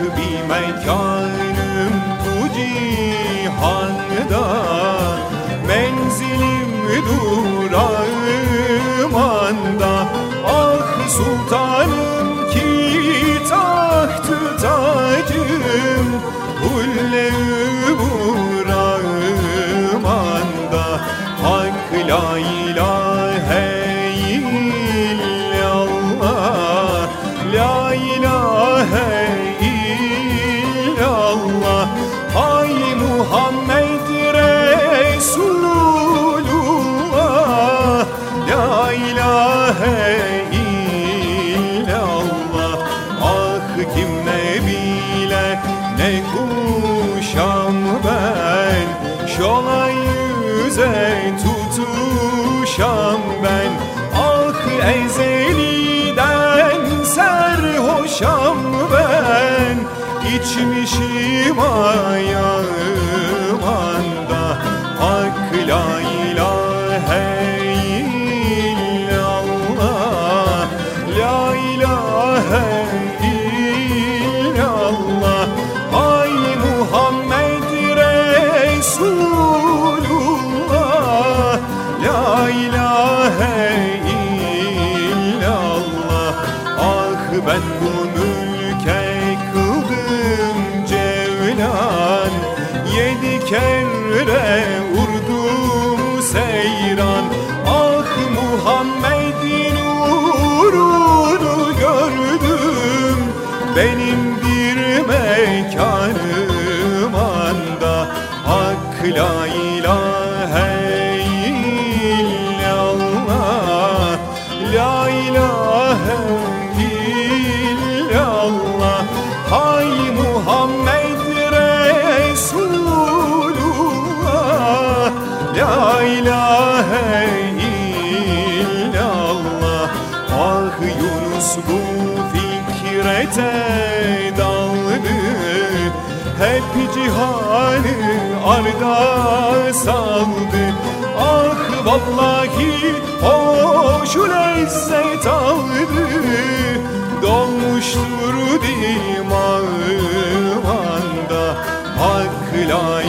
bir mekanım bu cihanda. Menzilim durağım anda. Ah sultanım ki tahtı tacım. Hulle vurağım anda. Hak la ilahe illallah. La ilahe Muhammed Resulullah La ilahe illallah. Ah kim ne bile ne kuşam ben. Şola yüze tutuşam ben. Ah ezeliden serhoşam ben. İçmişim ayağım ben bu mülke kıldım cevlan. Yedi kere vurdum seyran. Ah Muhammed'in uğrunu gördüm. Benim bir mekanım anda. Hak la La ilahe illallah. Ah Yunus bu fikrete daldı. Hep cihanı arda saldı. Ah vallahi hoş lezzet aldı. Doğmuştur dimağım anda Hak la